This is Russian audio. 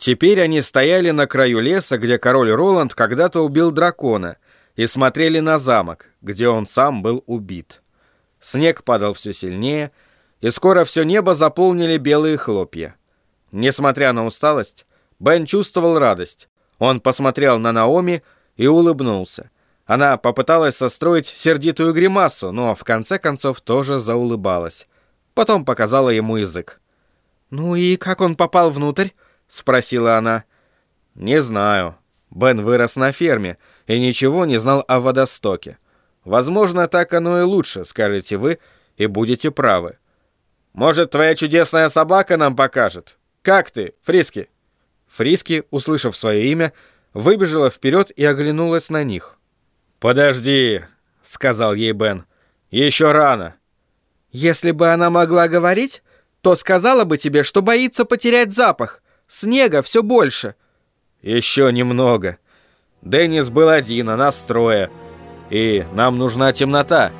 Теперь они стояли на краю леса, где король Роланд когда-то убил дракона, и смотрели на замок, где он сам был убит. Снег падал все сильнее, и скоро все небо заполнили белые хлопья. Несмотря на усталость, Бен чувствовал радость. Он посмотрел на Наоми и улыбнулся. Она попыталась состроить сердитую гримасу, но в конце концов тоже заулыбалась. Потом показала ему язык. «Ну и как он попал внутрь?» — спросила она. «Не знаю. Бен вырос на ферме и ничего не знал о водостоке. Возможно, так оно и лучше, скажете вы, и будете правы. Может, твоя чудесная собака нам покажет? Как ты, Фриски?» Фриски, услышав свое имя, выбежала вперед и оглянулась на них. «Подожди», — сказал ей Бен, — «еще рано». «Если бы она могла говорить, то сказала бы тебе, что боится потерять запах. Снега все больше». «Еще немного. Деннис был один, а нас трое. И нам нужна темнота».